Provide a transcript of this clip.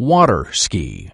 Water ski.